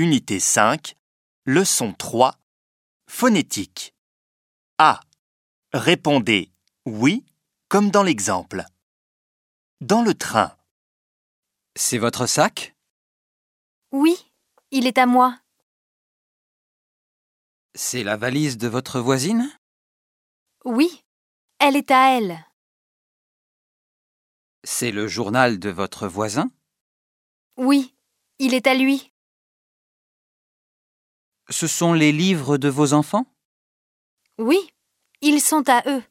Unité 5, leçon 3, phonétique. A. Répondez oui, comme dans l'exemple. Dans le train, C'est votre sac? Oui, il est à moi. C'est la valise de votre voisine? Oui, elle est à elle. C'est le journal de votre voisin? Oui, il est à lui. Ce sont les livres de vos enfants? Oui, ils sont à eux.